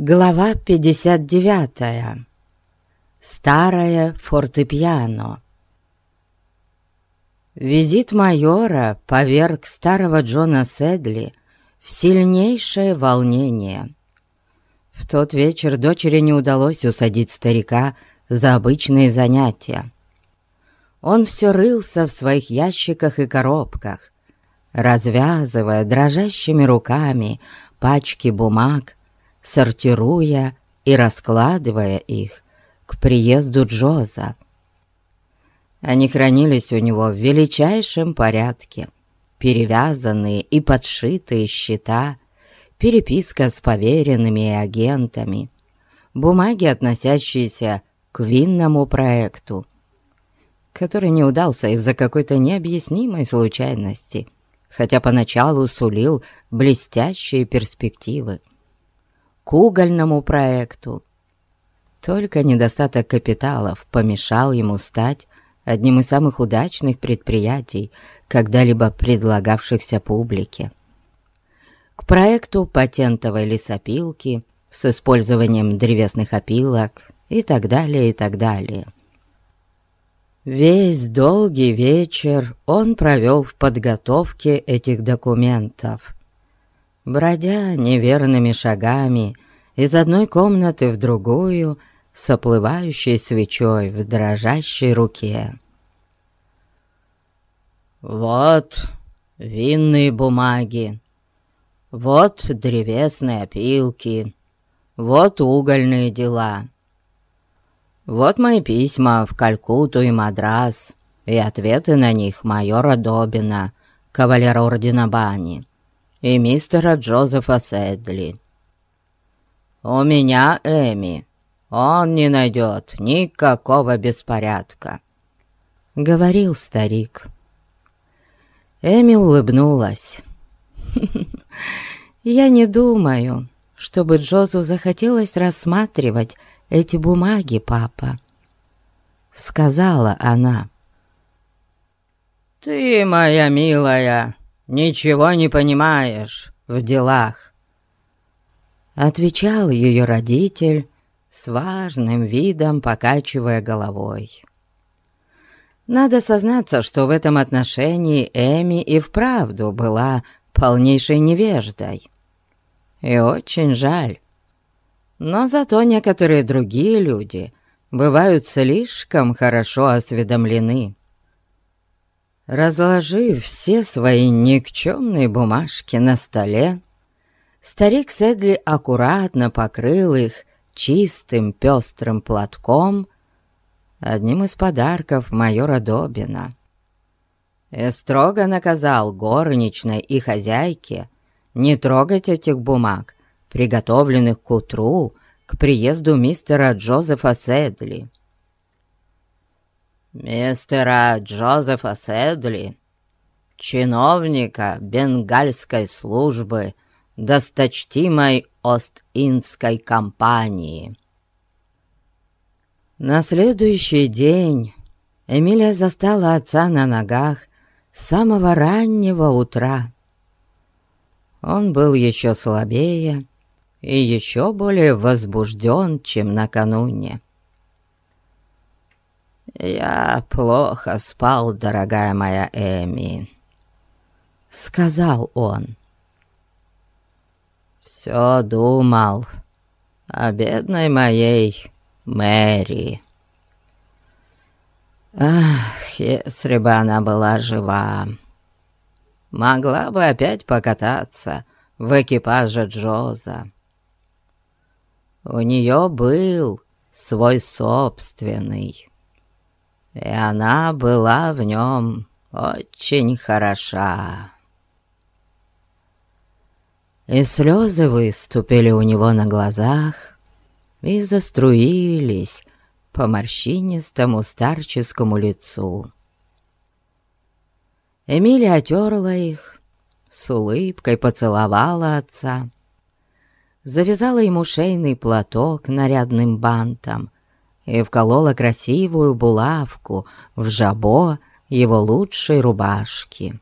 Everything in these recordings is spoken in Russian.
Глава 59. Старое фортепиано. Визит майора поверг старого Джона Седли в сильнейшее волнение. В тот вечер дочери не удалось усадить старика за обычные занятия. Он все рылся в своих ящиках и коробках, развязывая дрожащими руками пачки бумаг, сортируя и раскладывая их к приезду Джоза. Они хранились у него в величайшем порядке, перевязанные и подшитые счета, переписка с поверенными и агентами, бумаги, относящиеся к винному проекту, который не удался из-за какой-то необъяснимой случайности, хотя поначалу сулил блестящие перспективы к угольному проекту. Только недостаток капиталов помешал ему стать одним из самых удачных предприятий, когда-либо предлагавшихся публике. К проекту патентовой лесопилки с использованием древесных опилок и так далее, и так далее. Весь долгий вечер он провел в подготовке этих документов, бродя неверными шагами из одной комнаты в другую с оплывающей свечой в дрожащей руке. «Вот винные бумаги, вот древесные опилки, вот угольные дела, вот мои письма в Калькуту и Мадрас, и ответы на них майора Добина, кавалера ордена Бани, и мистера Джозефа Сэдли. «У меня Эми. Он не найдет никакого беспорядка», — говорил старик. Эми улыбнулась. «Я не думаю, чтобы Джозу захотелось рассматривать эти бумаги, папа», — сказала она. «Ты, моя милая, ничего не понимаешь в делах», — отвечал ее родитель с важным видом, покачивая головой. Надо сознаться, что в этом отношении Эми и вправду была полнейшей невеждой. И очень жаль. Но зато некоторые другие люди бывают слишком хорошо осведомлены. Разложив все свои никчемные бумажки на столе, старик Седли аккуратно покрыл их чистым пестрым платком, одним из подарков майора Добина. И строго наказал горничной и хозяйке не трогать этих бумаг, приготовленных к утру, к приезду мистера Джозефа Седли мистера Джозефа Седли, чиновника бенгальской службы досточтимой Ост-Индской компании. На следующий день Эмилия застала отца на ногах с самого раннего утра. Он был еще слабее и еще более возбужден, чем накануне. «Я плохо спал, дорогая моя Эми», — сказал он. «Все думал о бедной моей Мэри. Ах, если бы она была жива, могла бы опять покататься в экипаже Джоза. У нее был свой собственный» и она была в нем очень хороша. И слезы выступили у него на глазах и заструились по морщинистому старческому лицу. Эмилия отерла их, с улыбкой поцеловала отца, завязала ему шейный платок нарядным бантом и вколола красивую булавку в жабо его лучшей рубашки.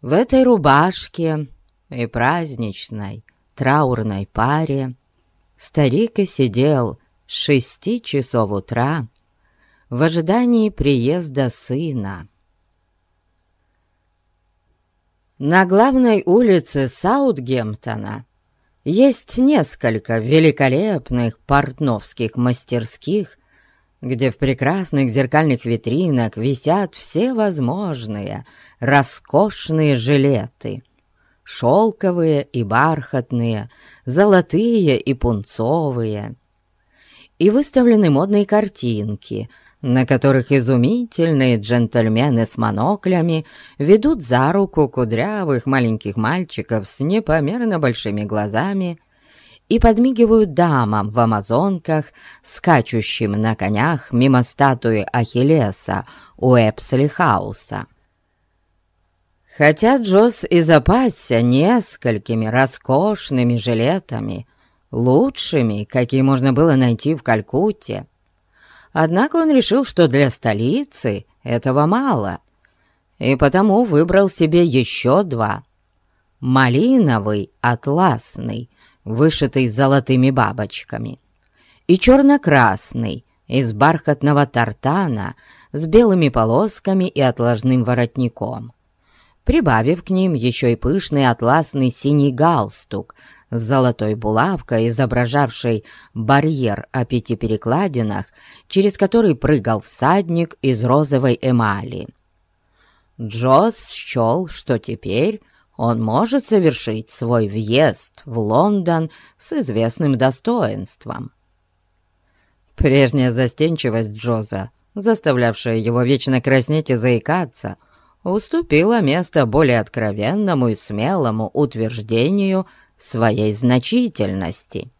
В этой рубашке и праздничной, траурной паре, старик и сидел с шести часов утра в ожидании приезда сына. На главной улице Саутгемптона есть несколько великолепных портновских мастерских, где в прекрасных зеркальных витринах висят все возможные роскошные жилеты, шелковые и бархатные, золотые и пунцовые. И выставлены модные картинки, на которых изумительные джентльмены с моноклями ведут за руку кудрявых маленьких мальчиков с непомерно большими глазами и подмигивают дамам в амазонках, скачущим на конях мимо статуи Ахиллеса у Эпсли-хауса. Хотя Джосс и запасся несколькими роскошными жилетами, лучшими, какие можно было найти в Калькутте, однако он решил, что для столицы этого мало, и потому выбрал себе еще два. Малиновый, атласный, вышитый золотыми бабочками, и черно-красный, из бархатного тартана с белыми полосками и отложным воротником, прибавив к ним еще и пышный атласный синий галстук с золотой булавкой, изображавшей барьер о пяти перекладинах, через который прыгал всадник из розовой эмали. Джосс счел, что теперь он может совершить свой въезд в Лондон с известным достоинством. Прежняя застенчивость Джоза, заставлявшая его вечно краснеть и заикаться, уступила место более откровенному и смелому утверждению своей значительности.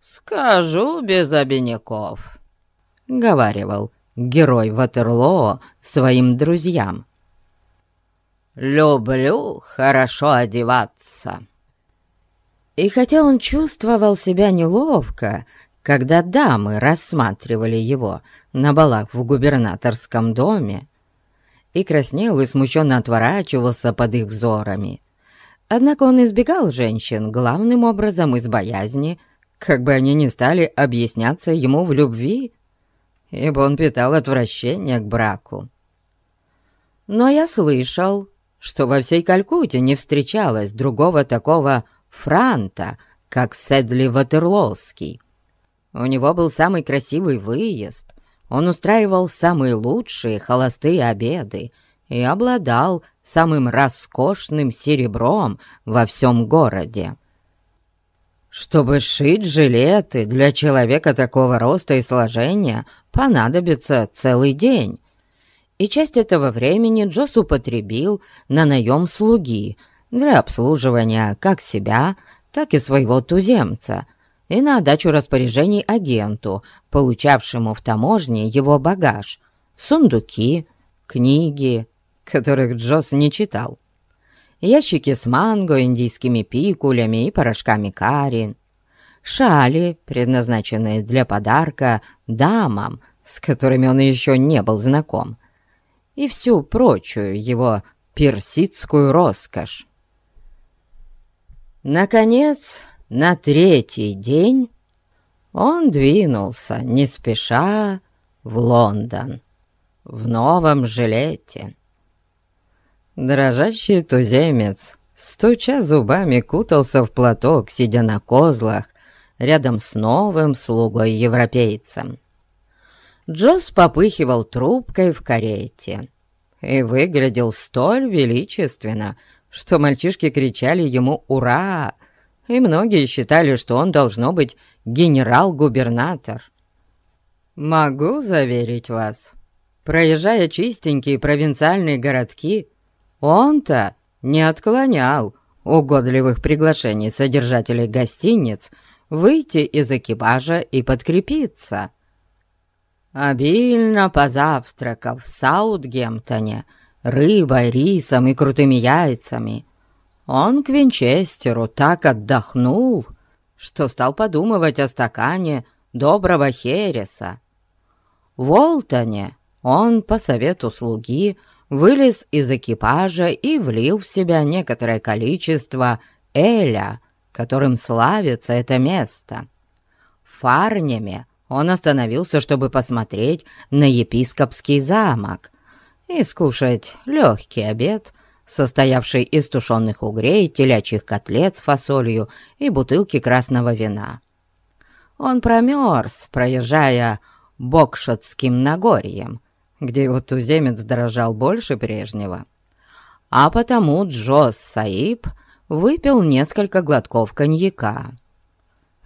«Скажу без обиняков», — говаривал герой Ватерлоо своим друзьям. «Люблю хорошо одеваться». И хотя он чувствовал себя неловко, когда дамы рассматривали его на балах в губернаторском доме, и краснел и смущенно отворачивался под их взорами, однако он избегал женщин главным образом из боязни, как бы они ни стали объясняться ему в любви, ибо он питал отвращение к браку. Но я слышал, что во всей Калькутте не встречалось другого такого франта, как Седли Ватерлоуский. У него был самый красивый выезд, он устраивал самые лучшие холостые обеды и обладал самым роскошным серебром во всем городе. Чтобы шить жилеты для человека такого роста и сложения, понадобится целый день, и часть этого времени Джос употребил на наем слуги для обслуживания как себя, так и своего туземца, и на отдачу распоряжений агенту, получавшему в таможне его багаж, сундуки, книги, которых Джос не читал, ящики с манго, индийскими пикулями и порошками карин, шали, предназначенные для подарка дамам, с которыми он еще не был знаком, и всю прочую его персидскую роскошь. Наконец, на третий день он двинулся не спеша в Лондон в новом жилете. Дрожащий туземец, стуча зубами, кутался в платок, сидя на козлах, рядом с новым слугой-европейцем. Джос попыхивал трубкой в карете и выглядел столь величественно, что мальчишки кричали ему «Ура!», и многие считали, что он должно быть генерал-губернатор. Могу заверить вас, проезжая чистенькие провинциальные городки, он-то не отклонял угодливых приглашений содержателей гостиниц выйти из экипажа и подкрепиться. Обильно позавтракав в Саутгемптоне рыбой, рисом и крутыми яйцами, он к Винчестеру так отдохнул, что стал подумывать о стакане доброго хереса. В Олтоне он, по совету слуги, вылез из экипажа и влил в себя некоторое количество Эля, которым славится это место. В Фарнеме он остановился, чтобы посмотреть на епископский замок и скушать легкий обед, состоявший из тушеных угрей, телячьих котлет с фасолью и бутылки красного вина. Он промерз, проезжая Бокшотским Нагорьем, где его туземец дорожал больше прежнего. А потому Джос Саиб выпил несколько глотков коньяка.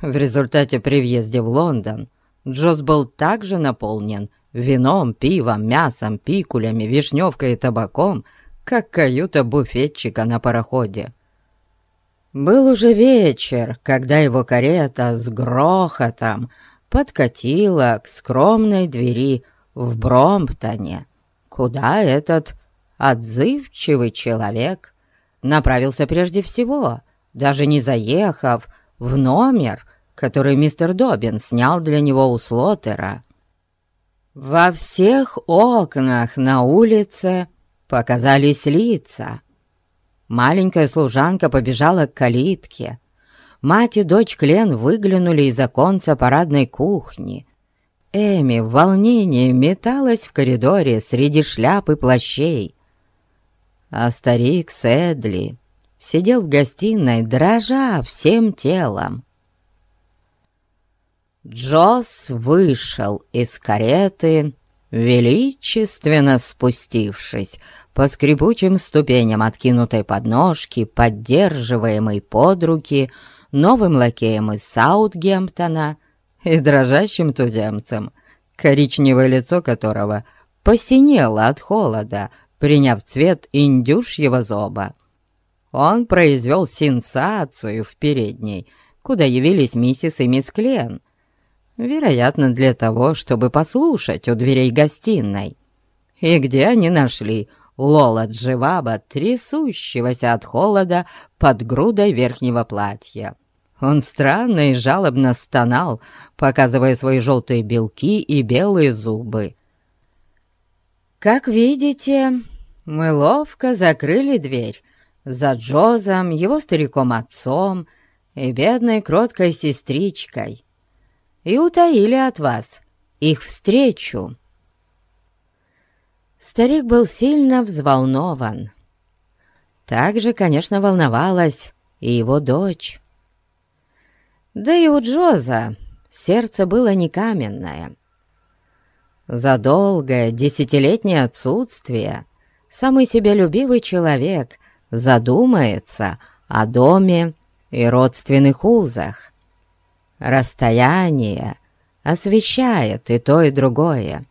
В результате при въезде в Лондон Джос был также наполнен вином, пивом, мясом, пикулями, вишневкой и табаком, как каюта буфетчика на пароходе. Был уже вечер, когда его карета с грохотом подкатила к скромной двери в Бромптоне, куда этот отзывчивый человек направился прежде всего, даже не заехав в номер, который мистер Добин снял для него у Слотера. Во всех окнах на улице показались лица. Маленькая служанка побежала к калитке. Мать и дочь Клен выглянули из оконца парадной кухни. Эми в волнении металась в коридоре среди шляп и плащей. А старик Сэдли сидел в гостиной, дрожа всем телом. Джосс вышел из кареты, величественно спустившись по скрипучим ступеням откинутой подножки, поддерживаемой под руки новым лакеем из Саутгемптона и дрожащим туземцем, коричневое лицо которого посинело от холода, приняв цвет индюшьего зоба. Он произвел сенсацию в передней, куда явились миссис и мисс Клен, вероятно, для того, чтобы послушать у дверей гостиной. И где они нашли Лола Дживаба, трясущегося от холода под грудой верхнего платья. Он странно и жалобно стонал, показывая свои желтые белки и белые зубы. «Как видите, мы ловко закрыли дверь за Джозом, его стариком-отцом и бедной кроткой сестричкой и утаили от вас их встречу. Старик был сильно взволнован. Также, конечно, волновалась и его дочь. Да и у Джоза сердце было не каменное. За долгое десятилетнее отсутствие самый себялюбивый человек задумается о доме и родственных узах. Расстояние освещает и то, и другое.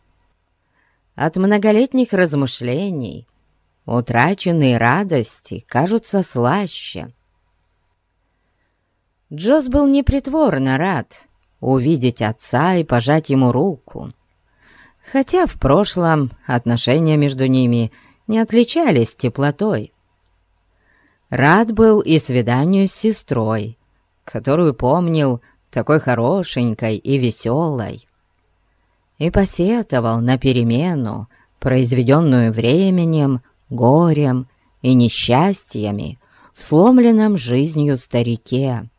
От многолетних размышлений утраченные радости кажутся слаще. Джоз был непритворно рад увидеть отца и пожать ему руку, хотя в прошлом отношения между ними не отличались теплотой. Рад был и свиданию с сестрой, которую помнил такой хорошенькой и веселой. И посетовал на перемену, произведенную временем, горем и несчастьями в сломленном жизнью старике.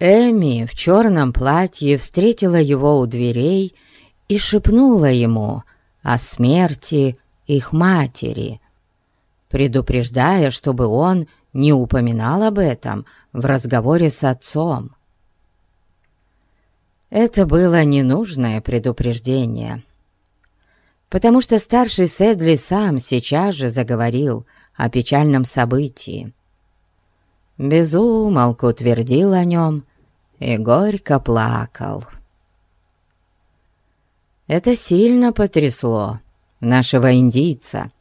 Эми в черном платье встретила его у дверей и шепнула ему о смерти их матери, предупреждая, чтобы он не упоминал об этом в разговоре с отцом. Это было ненужное предупреждение, потому что старший Седли сам сейчас же заговорил о печальном событии. Безумолку твердил о нем и горько плакал. Это сильно потрясло нашего индийца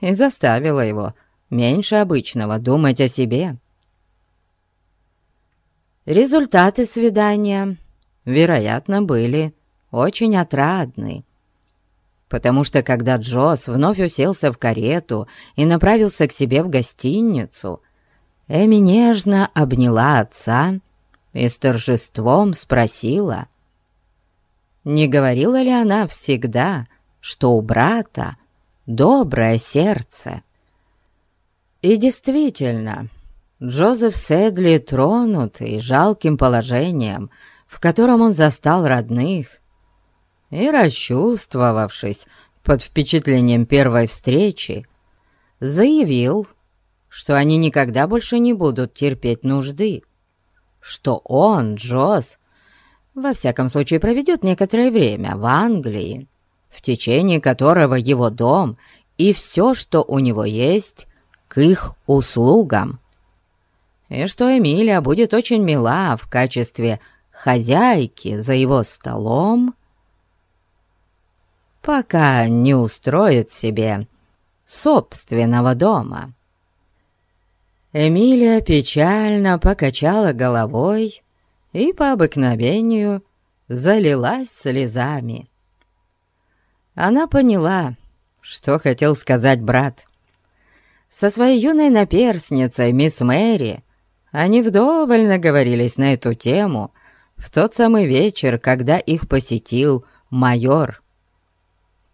и заставило его меньше обычного думать о себе. Результаты свидания, вероятно, были очень отрадны, потому что когда Джосс вновь уселся в карету и направился к себе в гостиницу, Эми нежно обняла отца и с торжеством спросила, не говорила ли она всегда, что у брата доброе сердце. И действительно, Джозеф Седли, тронутый жалким положением, в котором он застал родных, и расчувствовавшись под впечатлением первой встречи, заявил, что они никогда больше не будут терпеть нужды, что он, Джоз, во всяком случае проведет некоторое время в Англии, в течение которого его дом и все, что у него есть, к их услугам. И что Эмилия будет очень мила в качестве хозяйки за его столом, пока не устроит себе собственного дома. Эмилия печально покачала головой и по обыкновению залилась слезами. Она поняла, что хотел сказать брат. Со своей юной наперсницей, мисс Мэри, они вдоволь наговорились на эту тему в тот самый вечер, когда их посетил майор.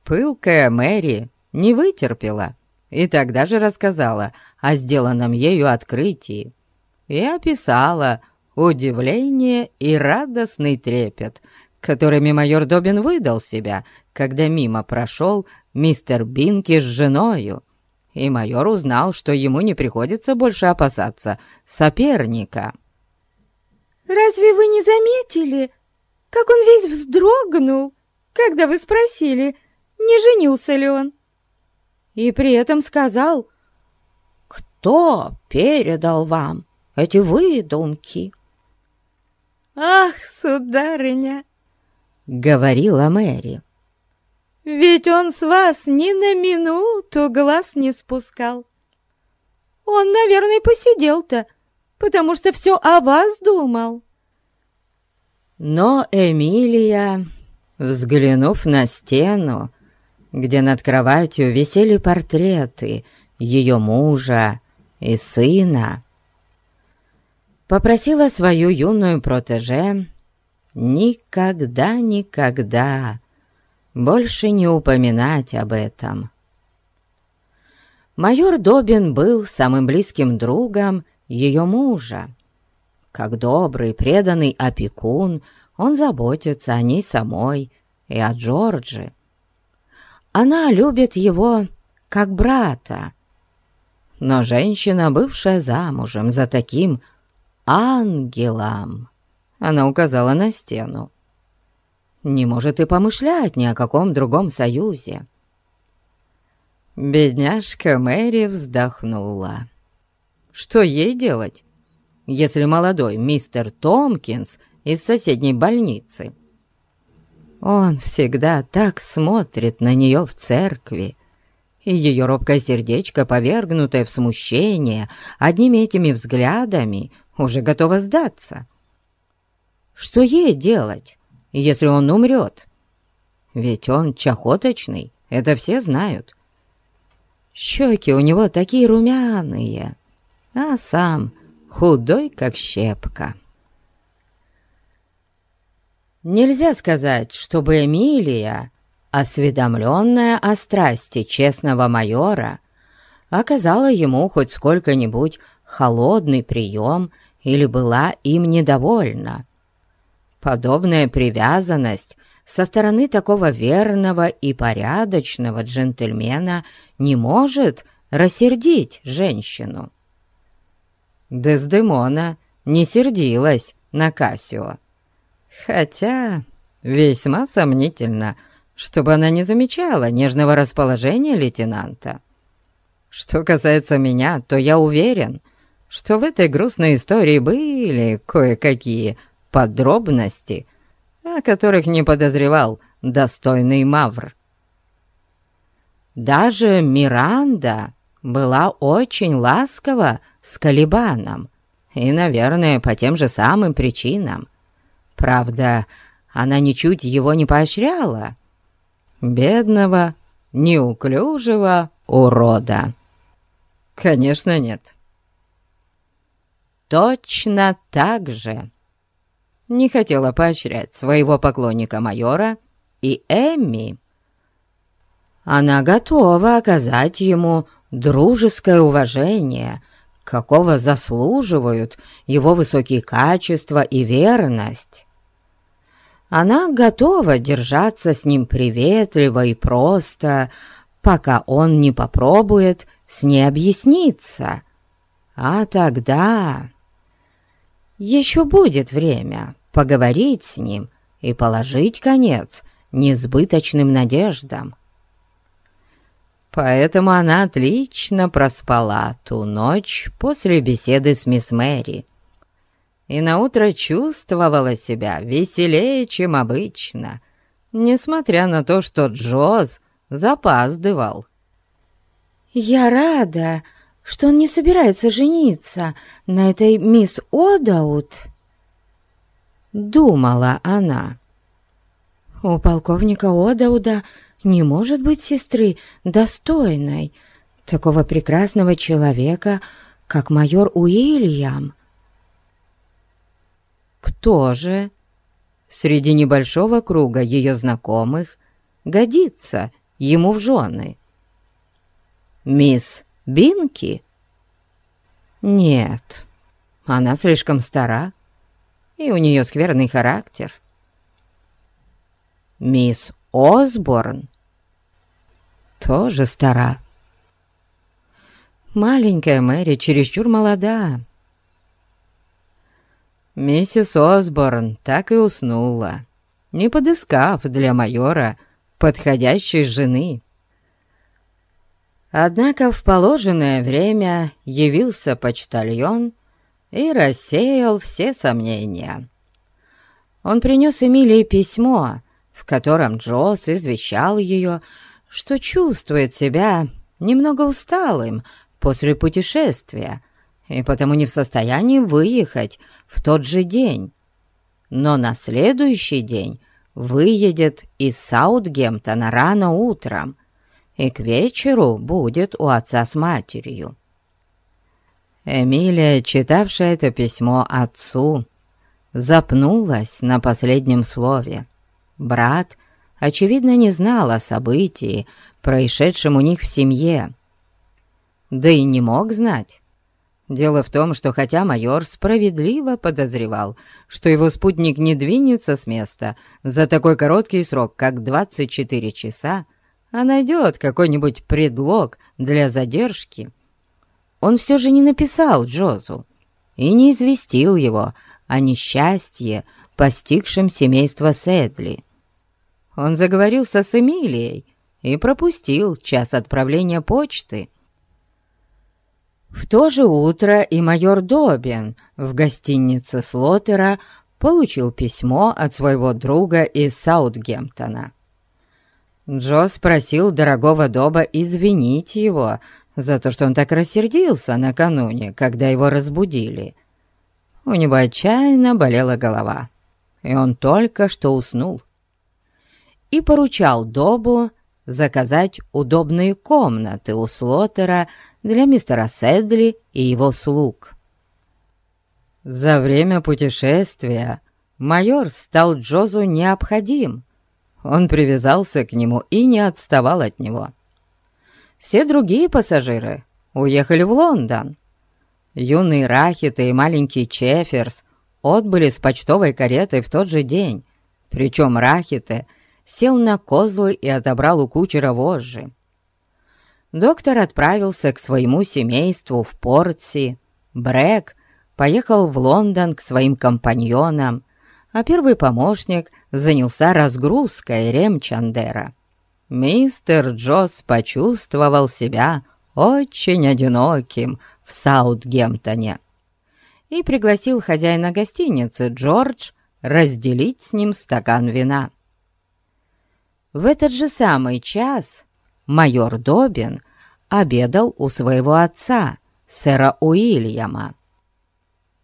Пылкая Мэри не вытерпела и тогда же рассказала о сделанном ею открытии и описала удивление и радостный трепет, которыми майор Добин выдал себя, когда мимо прошел мистер Бинки с женою, и майор узнал, что ему не приходится больше опасаться соперника. «Разве вы не заметили, как он весь вздрогнул, когда вы спросили, не женился ли он?» И при этом сказал, «Кто передал вам эти выдумки?» «Ах, сударыня!» — говорила Мэри. «Ведь он с вас ни на минуту глаз не спускал. Он, наверное, посидел-то, потому что все о вас думал». Но Эмилия, взглянув на стену, где над кроватью висели портреты ее мужа и сына, попросила свою юную протеже никогда-никогда больше не упоминать об этом. Майор Добин был самым близким другом ее мужа. Как добрый, преданный опекун, он заботится о ней самой и о Джорджи. Она любит его как брата. Но женщина, бывшая замужем за таким ангелом, она указала на стену, не может и помышлять ни о каком другом союзе. Бедняжка Мэри вздохнула. Что ей делать, если молодой мистер Томкинс из соседней больницы он всегда так смотрит на нее в церкви, и ее робкое сердечко, повергнутое в смущение, одними этими взглядами уже готово сдаться. Что ей делать, если он умрет? Ведь он чахоточный, это все знают. Щеки у него такие румяные, а сам худой, как щепка. Нельзя сказать, чтобы Эмилия, осведомленная о страсти честного майора, оказала ему хоть сколько-нибудь холодный прием или была им недовольна. Подобная привязанность со стороны такого верного и порядочного джентльмена не может рассердить женщину. Дездемона не сердилась на Кассио, Хотя весьма сомнительно, чтобы она не замечала нежного расположения лейтенанта. Что касается меня, то я уверен, что в этой грустной истории были кое-какие подробности, о которых не подозревал достойный Мавр. Даже Миранда была очень ласкова с Калибаном, и, наверное, по тем же самым причинам. Правда, она ничуть его не поощряла. Бедного, неуклюжего урода. Конечно, нет. Точно так же не хотела поощрять своего поклонника-майора и Эмми. Она готова оказать ему дружеское уважение, какого заслуживают его высокие качества и верность. Она готова держаться с ним приветливо и просто, пока он не попробует с ней объясниться. А тогда еще будет время поговорить с ним и положить конец несбыточным надеждам. Поэтому она отлично проспала ту ночь после беседы с мисс Мэри и наутро чувствовала себя веселее, чем обычно, несмотря на то, что Джоз запаздывал. «Я рада, что он не собирается жениться на этой мисс Одаут», — думала она. «У полковника Одауда не может быть сестры достойной такого прекрасного человека, как майор Уильям. Кто же среди небольшого круга ее знакомых годится ему в жены? Мисс Бинки? Нет, она слишком стара, и у нее скверный характер. Мисс Осборн тоже стара. Маленькая Мэри чересчур молода. Миссис Осборн так и уснула, не подыскав для майора подходящей жены. Однако в положенное время явился почтальон и рассеял все сомнения. Он принес Эмилии письмо, в котором Джосс извещал ее, что чувствует себя немного усталым после путешествия и потому не в состоянии выехать в тот же день. Но на следующий день выедет из Саутгемптона рано утром и к вечеру будет у отца с матерью. Эмилия, читавшая это письмо отцу, запнулась на последнем слове. Брат очевидно, не знал о событии, происшедшем у них в семье. Да и не мог знать. Дело в том, что хотя майор справедливо подозревал, что его спутник не двинется с места за такой короткий срок, как 24 часа, а найдет какой-нибудь предлог для задержки, он все же не написал Джозу и не известил его о несчастье, постигшем семейство Сэдли он заговорился с Эмилией и пропустил час отправления почты. В то же утро и майор Добин в гостинице Слотера получил письмо от своего друга из Саутгемптона. Джо спросил дорогого Доба извинить его за то, что он так рассердился накануне, когда его разбудили. У него отчаянно болела голова, и он только что уснул и поручал Добу заказать удобные комнаты у Слотера для мистера Седли и его слуг. За время путешествия майор стал Джозу необходим. Он привязался к нему и не отставал от него. Все другие пассажиры уехали в Лондон. Юный Рахит и маленький Чеферс отбыли с почтовой каретой в тот же день, причем Рахиты — сел на козлы и отобрал у кучера вожжи. Доктор отправился к своему семейству в Портси. Брэк поехал в Лондон к своим компаньонам, а первый помощник занялся разгрузкой Ремчандера. Мистер Джосс почувствовал себя очень одиноким в Саутгемптоне и пригласил хозяина гостиницы Джордж разделить с ним стакан вина. В этот же самый час майор Добин обедал у своего отца, сэра Уильяма.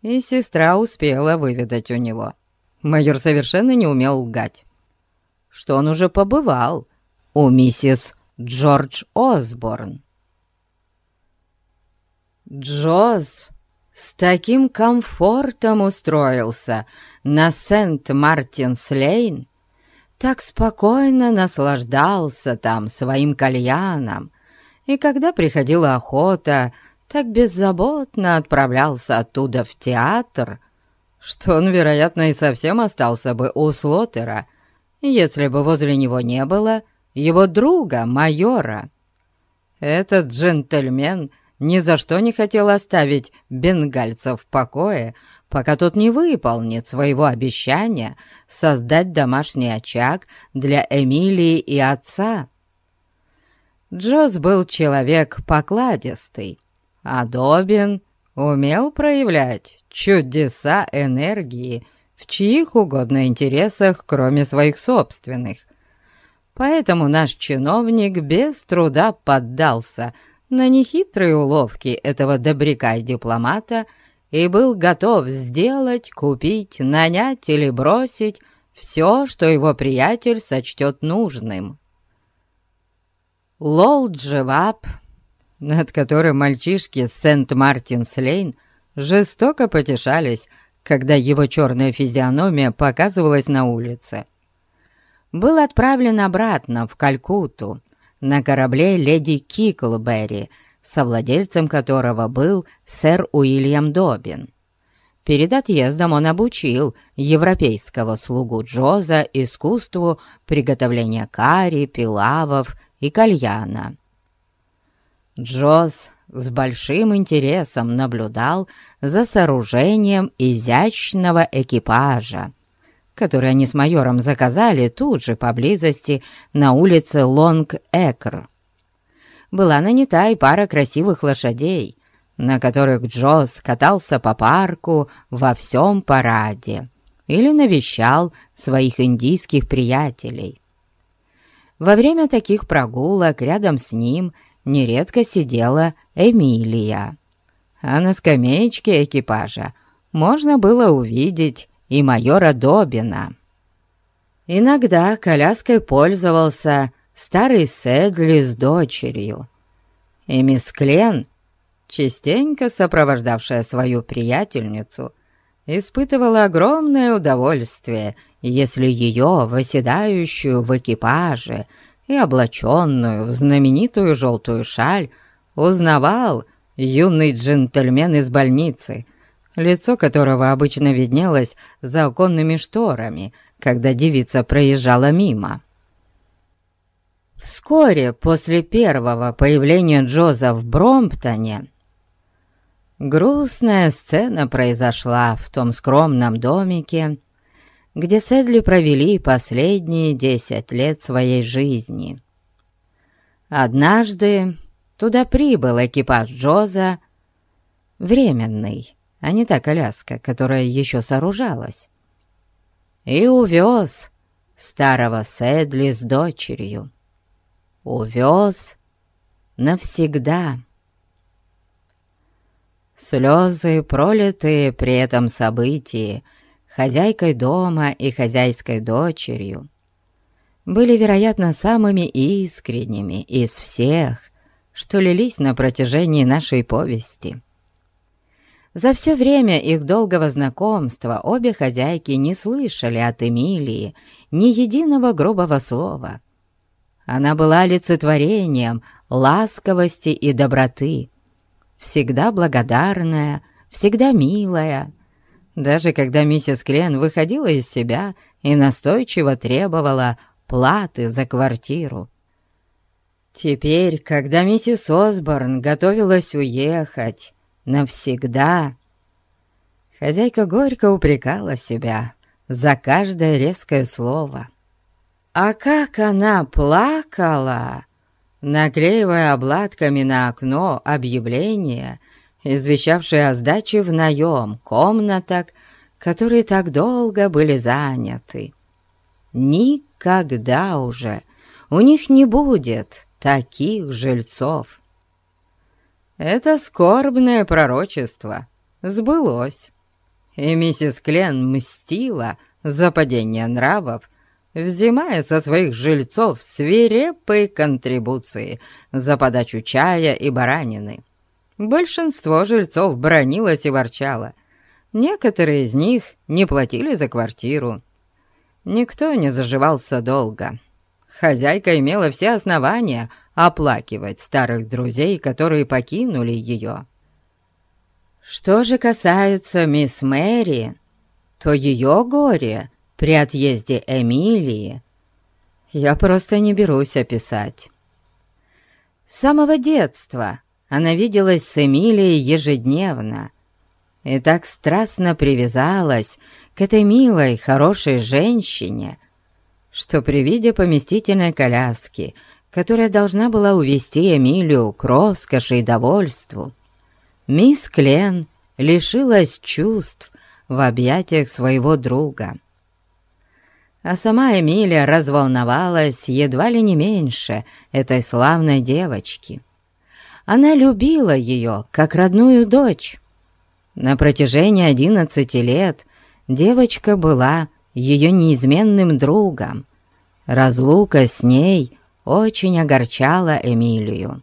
И сестра успела выведать у него. Майор совершенно не умел лгать, что он уже побывал у миссис Джордж Осборн. Джоз с таким комфортом устроился на Сент-Мартинс-Лейн, так спокойно наслаждался там своим кальяном, и когда приходила охота, так беззаботно отправлялся оттуда в театр, что он, вероятно, и совсем остался бы у Слотера, если бы возле него не было его друга, майора. Этот джентльмен ни за что не хотел оставить бенгальца в покое, пока тот не выполнит своего обещания создать домашний очаг для Эмилии и отца. Джоз был человек покладистый, а Добин умел проявлять чудеса энергии в чьих угодно интересах, кроме своих собственных. Поэтому наш чиновник без труда поддался на нехитрые уловки этого добряка и дипломата и был готов сделать, купить, нанять или бросить все, что его приятель сочтет нужным. Лол Джевап над которым мальчишки с Сент-Мартинс-Лейн жестоко потешались, когда его черная физиономия показывалась на улице. Был отправлен обратно в Калькутту на корабле леди Киклберри, совладельцем которого был сэр Уильям Добин. Перед отъездом он обучил европейского слугу Джоза искусству приготовления карри, пилавов и кальяна. Джоз с большим интересом наблюдал за сооружением изящного экипажа, который они с майором заказали тут же поблизости на улице Лонг-Экр. Была нанята и пара красивых лошадей, на которых Джоз катался по парку во всем параде или навещал своих индийских приятелей. Во время таких прогулок рядом с ним – нередко сидела Эмилия. А на скамеечке экипажа можно было увидеть и майора Добина. Иногда коляской пользовался старый Седли с дочерью. И мисс Клен, частенько сопровождавшая свою приятельницу, испытывала огромное удовольствие, если ее, восседающую в экипаже, и облаченную в знаменитую желтую шаль узнавал юный джентльмен из больницы, лицо которого обычно виднелось за оконными шторами, когда девица проезжала мимо. Вскоре после первого появления Джоза в Бромптоне грустная сцена произошла в том скромном домике, где Седли провели последние десять лет своей жизни. Однажды туда прибыл экипаж Джоза, временный, а не та коляска, которая еще сооружалась, и увез старого Седли с дочерью. Увез навсегда. Слезы, пролитые при этом событии, хозяйкой дома и хозяйской дочерью, были, вероятно, самыми искренними из всех, что лились на протяжении нашей повести. За все время их долгого знакомства обе хозяйки не слышали от Эмилии ни единого грубого слова. Она была олицетворением ласковости и доброты, всегда благодарная, всегда милая, даже когда миссис Клен выходила из себя и настойчиво требовала платы за квартиру. Теперь, когда миссис Осборн готовилась уехать навсегда, хозяйка горько упрекала себя за каждое резкое слово. А как она плакала, наклеивая обладками на окно объявление извещавшие о сдаче в наем комнаток, которые так долго были заняты. Никогда уже у них не будет таких жильцов. Это скорбное пророчество сбылось, и миссис Клен мстила за падение нравов, взимая со своих жильцов свирепые контрибуции за подачу чая и баранины. Большинство жильцов бронилось и ворчало. Некоторые из них не платили за квартиру. Никто не заживался долго. Хозяйка имела все основания оплакивать старых друзей, которые покинули ее. Что же касается мисс Мэри, то ее горе при отъезде Эмилии я просто не берусь описать. С самого детства она виделась с Эмилией ежедневно и так страстно привязалась к этой милой, хорошей женщине, что при виде поместительной коляски, которая должна была увести Эмилию к роскоши и довольству, мисс Клен лишилась чувств в объятиях своего друга. А сама Эмилия разволновалась едва ли не меньше этой славной девочки. Она любила ее, как родную дочь. На протяжении одиннадцати лет девочка была ее неизменным другом. Разлука с ней очень огорчала Эмилию.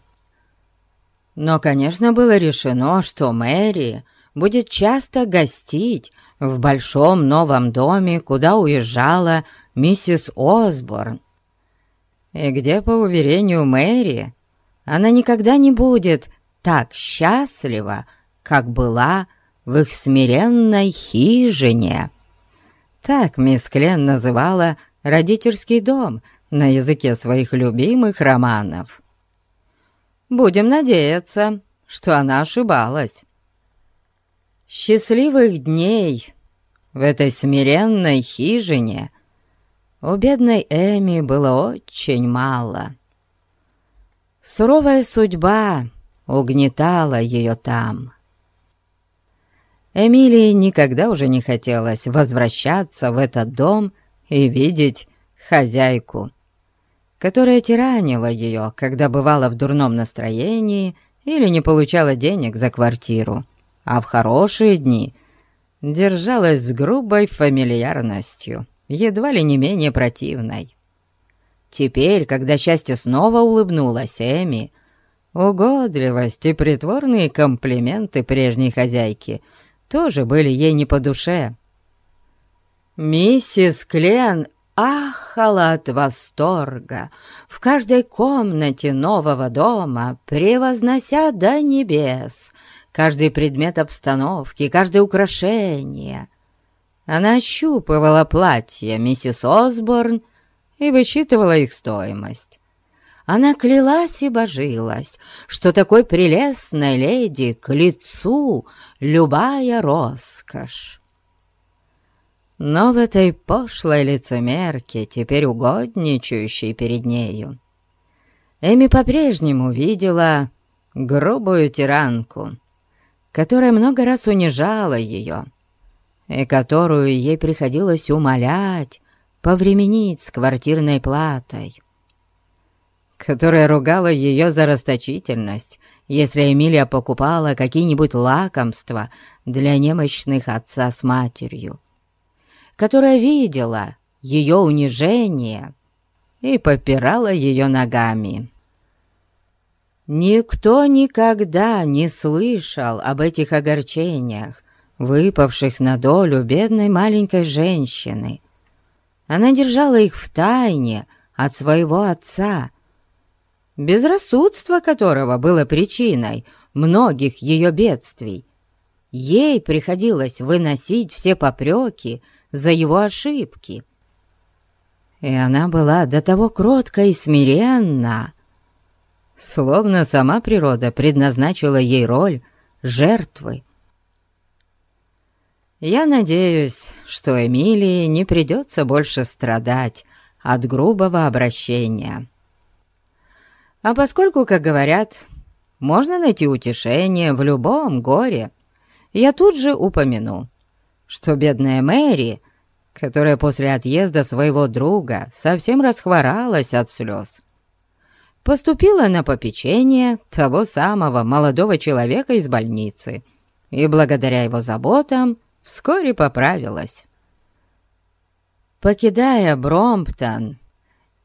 Но, конечно, было решено, что Мэри будет часто гостить в большом новом доме, куда уезжала миссис Осборн, и где, по уверению Мэри, она никогда не будет так счастлива, как была в их смиренной хижине. Так мисс Клен называла родительский дом на языке своих любимых романов. Будем надеяться, что она ошибалась. Счастливых дней в этой смиренной хижине у бедной Эми было очень мало. Суровая судьба угнетала ее там. Эмилии никогда уже не хотелось возвращаться в этот дом и видеть хозяйку, которая тиранила ее, когда бывала в дурном настроении или не получала денег за квартиру, а в хорошие дни держалась с грубой фамильярностью, едва ли не менее противной. Теперь, когда счастье снова улыбнулось Эми, угодливость и притворные комплименты прежней хозяйки тоже были ей не по душе. Миссис Клен ахала от восторга в каждой комнате нового дома, превознося до небес каждый предмет обстановки, каждое украшение. Она ощупывала платья миссис Осборн и высчитывала их стоимость. Она клялась и божилась, что такой прелестной леди к лицу любая роскошь. Но в этой пошлой лицемерке, теперь угодничающей перед нею, Эми по-прежнему видела грубую тиранку, которая много раз унижала ее, и которую ей приходилось умолять повременить с квартирной платой, которая ругала ее за расточительность, если Эмилия покупала какие-нибудь лакомства для немощных отца с матерью, которая видела ее унижение и попирала ее ногами. Никто никогда не слышал об этих огорчениях, выпавших на долю бедной маленькой женщины. Она держала их в тайне от своего отца, безрассудство которого было причиной многих ее бедствий. Ей приходилось выносить все попреки за его ошибки. И она была до того кротка и смиренна, словно сама природа предназначила ей роль жертвы. Я надеюсь, что Эмилии не придется больше страдать от грубого обращения. А поскольку, как говорят, можно найти утешение в любом горе, я тут же упомяну, что бедная Мэри, которая после отъезда своего друга совсем расхворалась от слез, поступила на попечение того самого молодого человека из больницы и благодаря его заботам вскоре поправилась. Покидая Бромптон,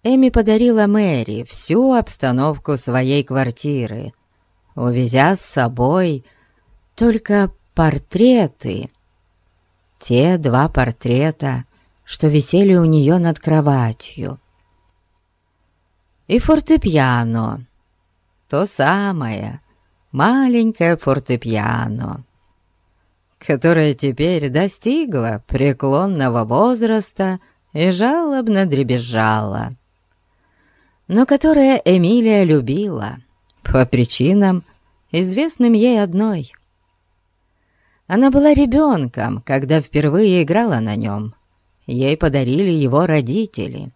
Эми подарила Мэри всю обстановку своей квартиры, увезя с собой только портреты. Те два портрета, что висели у нее над кроватью. И фортепиано, то самое маленькое фортепиано, которая теперь достигла преклонного возраста и жалобно дребезжала, но которая Эмилия любила по причинам, известным ей одной. Она была ребенком, когда впервые играла на нем. Ей подарили его родители.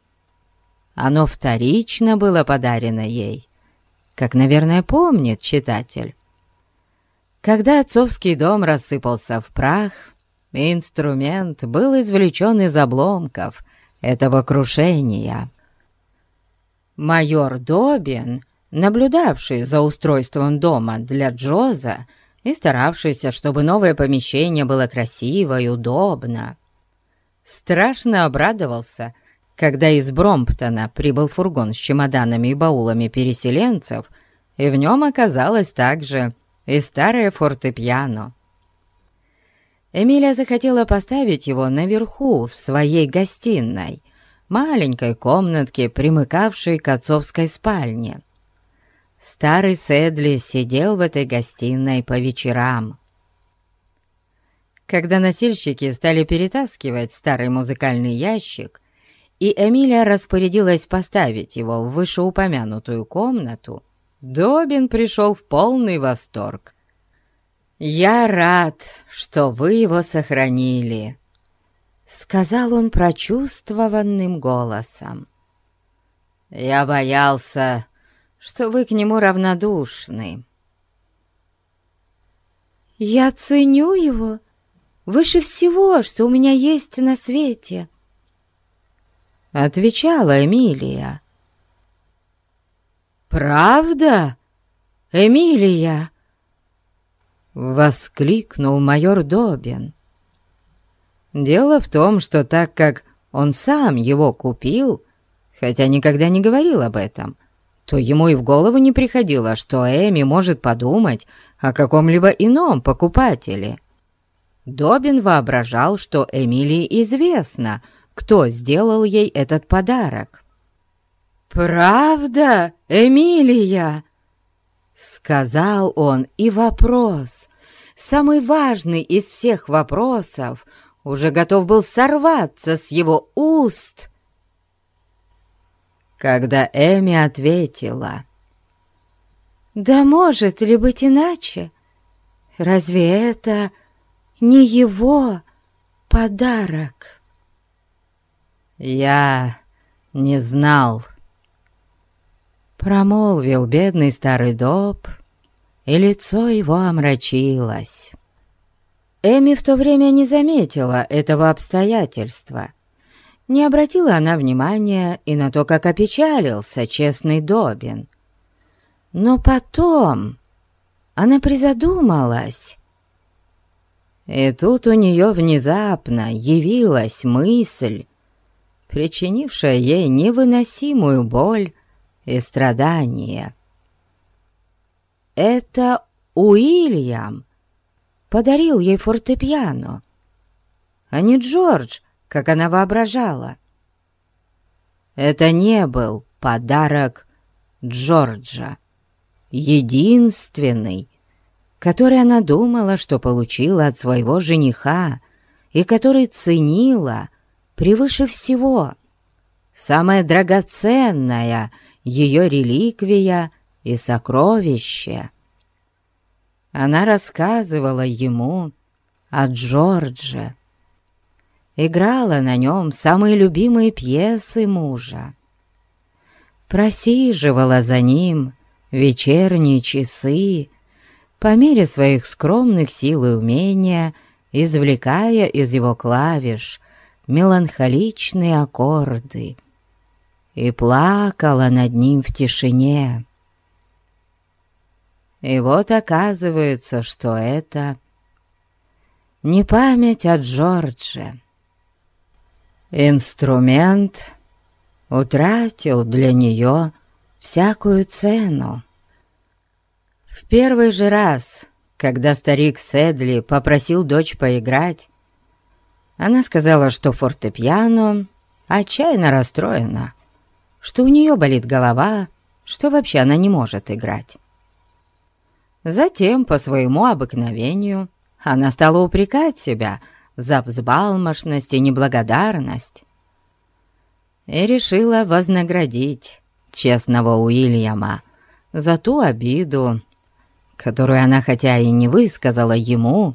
Оно вторично было подарено ей, как, наверное, помнит читатель. Когда отцовский дом рассыпался в прах, инструмент был извлечен из обломков этого крушения. Майор Добин, наблюдавший за устройством дома для Джоза и старавшийся, чтобы новое помещение было красиво и удобно, страшно обрадовался, когда из Бромптона прибыл фургон с чемоданами и баулами переселенцев, и в нем оказалось также и старое фортепиано. Эмилия захотела поставить его наверху, в своей гостиной, маленькой комнатке, примыкавшей к отцовской спальне. Старый Седли сидел в этой гостиной по вечерам. Когда носильщики стали перетаскивать старый музыкальный ящик, и Эмилия распорядилась поставить его в вышеупомянутую комнату, Добин пришел в полный восторг. «Я рад, что вы его сохранили», — сказал он прочувствованным голосом. «Я боялся, что вы к нему равнодушны». «Я ценю его выше всего, что у меня есть на свете», — отвечала Эмилия. «Правда, Эмилия?» — воскликнул майор Добин. Дело в том, что так как он сам его купил, хотя никогда не говорил об этом, то ему и в голову не приходило, что Эми может подумать о каком-либо ином покупателе. Добин воображал, что Эмилии известно, кто сделал ей этот подарок. «Правда, Эмилия?» Сказал он, и вопрос, самый важный из всех вопросов, уже готов был сорваться с его уст. Когда Эми ответила, «Да может ли быть иначе? Разве это не его подарок?» «Я не знал», Промолвил бедный старый доб, и лицо его омрачилось. Эми в то время не заметила этого обстоятельства. Не обратила она внимания и на то, как опечалился честный Добин. Но потом она призадумалась. И тут у нее внезапно явилась мысль, причинившая ей невыносимую боль и страдания. Это Уильям подарил ей фортепиано, а не Джордж, как она воображала. Это не был подарок Джорджа, единственный, который она думала, что получила от своего жениха и который ценила превыше всего. Самое драгоценное — ее реликвия и сокровище. Она рассказывала ему о Джордже, играла на нем самые любимые пьесы мужа, просиживала за ним вечерние часы, по мере своих скромных сил и умения, извлекая из его клавиш меланхоличные аккорды, и плакала над ним в тишине. И вот оказывается, что это не память о Джордже. Инструмент утратил для нее всякую цену. В первый же раз, когда старик Седли попросил дочь поиграть, она сказала, что фортепиано отчаянно расстроена что у нее болит голова, что вообще она не может играть. Затем, по своему обыкновению, она стала упрекать себя за взбалмошность и неблагодарность и решила вознаградить честного Уильяма за ту обиду, которую она хотя и не высказала ему,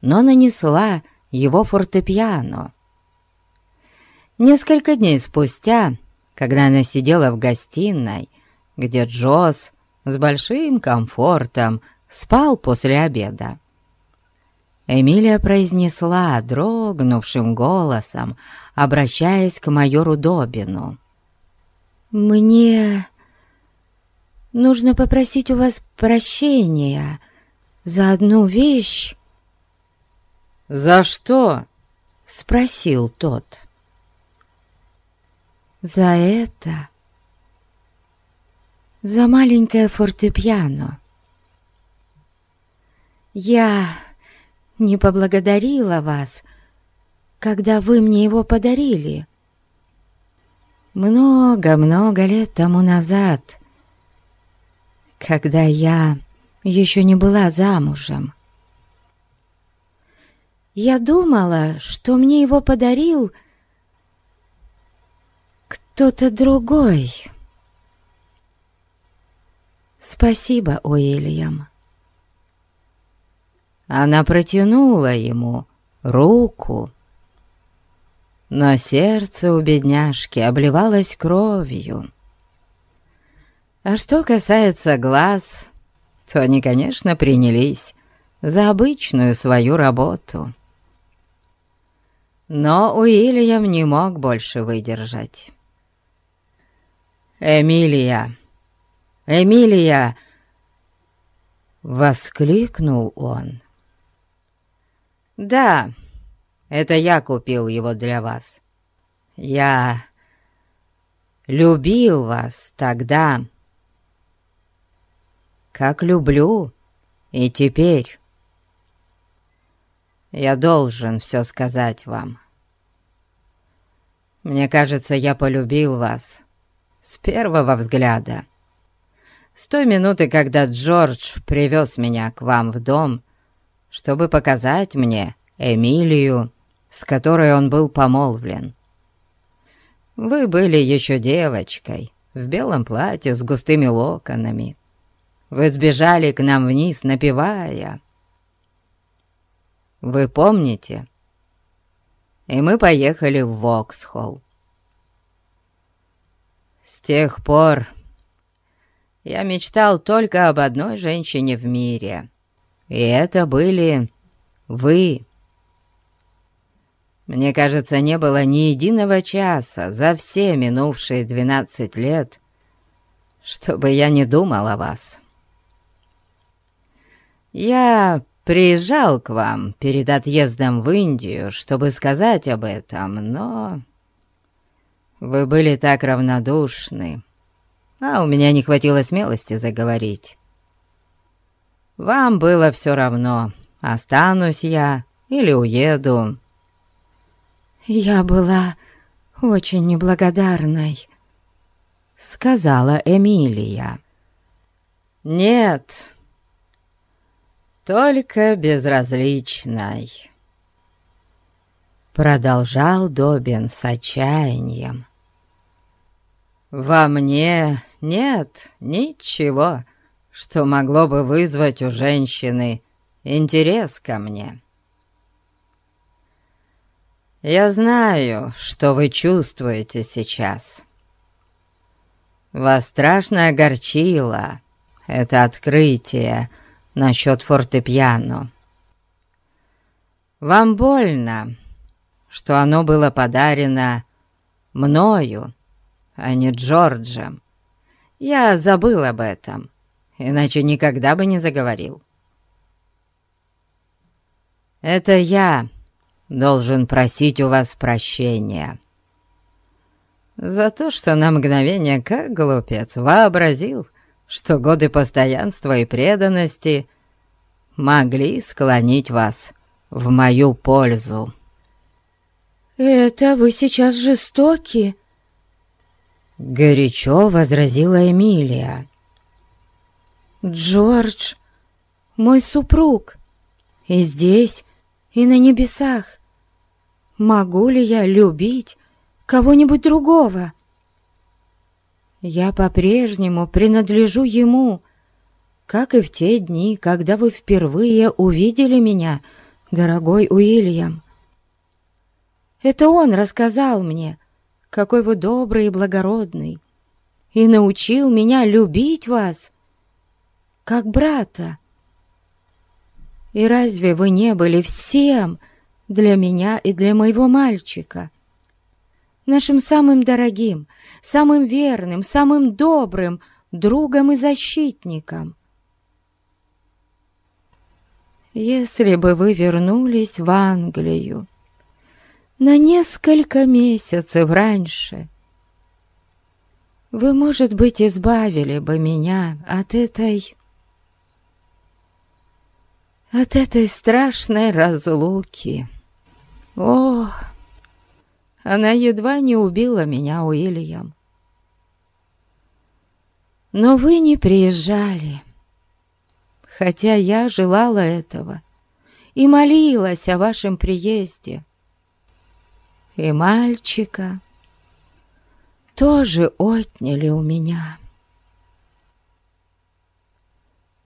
но нанесла его фортепиано. Несколько дней спустя, когда она сидела в гостиной, где Джосс с большим комфортом спал после обеда, Эмилия произнесла дрогнувшим голосом, обращаясь к майору Добину. «Мне нужно попросить у вас прощения за одну вещь». «За что?» — спросил тот. «За это. За маленькое фортепиано. Я не поблагодарила вас, когда вы мне его подарили. Много-много лет тому назад, когда я еще не была замужем. Я думала, что мне его подарил кто-то другой. Спасибо, Уильям. Она протянула ему руку, но сердце у бедняжки обливалось кровью. А что касается глаз, то они, конечно, принялись за обычную свою работу. Но Уильям не мог больше выдержать. «Эмилия! Эмилия!» — воскликнул он. «Да, это я купил его для вас. Я любил вас тогда, как люблю и теперь. Я должен все сказать вам. Мне кажется, я полюбил вас с первого взгляда. С той минуты, когда Джордж привез меня к вам в дом чтобы показать мне Эмилию, с которой он был помолвлен. Вы были еще девочкой, в белом платье с густыми локонами. Вы сбежали к нам вниз, напевая. Вы помните? И мы поехали в Воксхолл. С тех пор я мечтал только об одной женщине в мире — и это были вы. Мне кажется, не было ни единого часа за все минувшие двенадцать лет, чтобы я не думал о вас. Я приезжал к вам перед отъездом в Индию, чтобы сказать об этом, но вы были так равнодушны, а у меня не хватило смелости заговорить. Вам было все равно, останусь я или уеду». «Я была очень неблагодарной», — сказала Эмилия. «Нет, только безразличной», — продолжал Добин с отчаянием. «Во мне нет ничего, что могло бы вызвать у женщины интерес ко мне. Я знаю, что вы чувствуете сейчас. Вас страшно огорчило это открытие насчет фортепиано. Вам больно, что оно было подарено мною, а не Джорджем. Я забыл об этом иначе никогда бы не заговорил. Это я должен просить у вас прощения за то, что на мгновение, как глупец, вообразил, что годы постоянства и преданности могли склонить вас в мою пользу. «Это вы сейчас жестоки?» Горячо возразила Эмилия. Джордж, мой супруг, И здесь, и на небесах. Могу ли я любить кого-нибудь другого? Я по-прежнему принадлежу ему, как и в те дни, когда вы впервые увидели меня, дорогой Уильям. Это он рассказал мне, какой вы добрый и благородный, и научил меня любить вас, как брата. И разве вы не были всем для меня и для моего мальчика? Нашим самым дорогим, самым верным, самым добрым другом и защитником. Если бы вы вернулись в Англию на несколько месяцев раньше, вы, может быть, избавили бы меня от этой... от этой страшной разлуки. О, она едва не убила меня, Уильям. Но вы не приезжали, хотя я желала этого и молилась о вашем приезде. И мальчика тоже отняли у меня.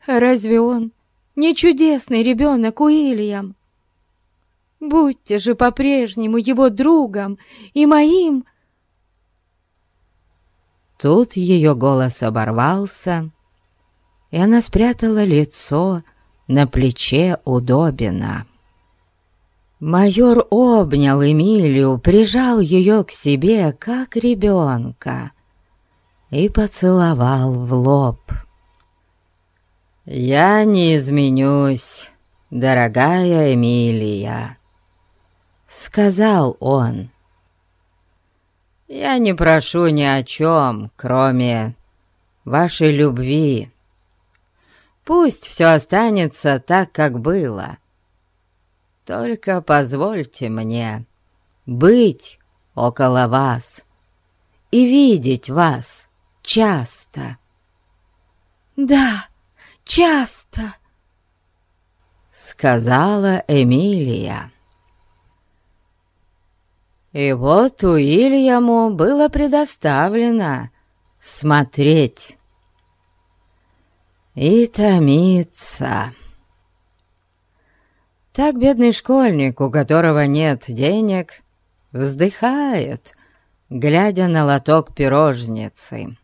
Разве он не чудесный ребенок Уильям? Будьте же по-прежнему его другом и моим...» Тут ее голос оборвался, и она спрятала лицо на плече у Добина. Майор обнял Эмилию, прижал ее к себе, как ребенка, и поцеловал в лоб. «Я не изменюсь, дорогая Эмилия», — сказал он. «Я не прошу ни о чем, кроме вашей любви. Пусть все останется так, как было» Только позвольте мне быть около вас и видеть вас часто». «Да, часто», — сказала Эмилия. И вот Уильяму было предоставлено смотреть и томиться. Так бедный школьник, у которого нет денег, вздыхает, глядя на лоток пирожницы.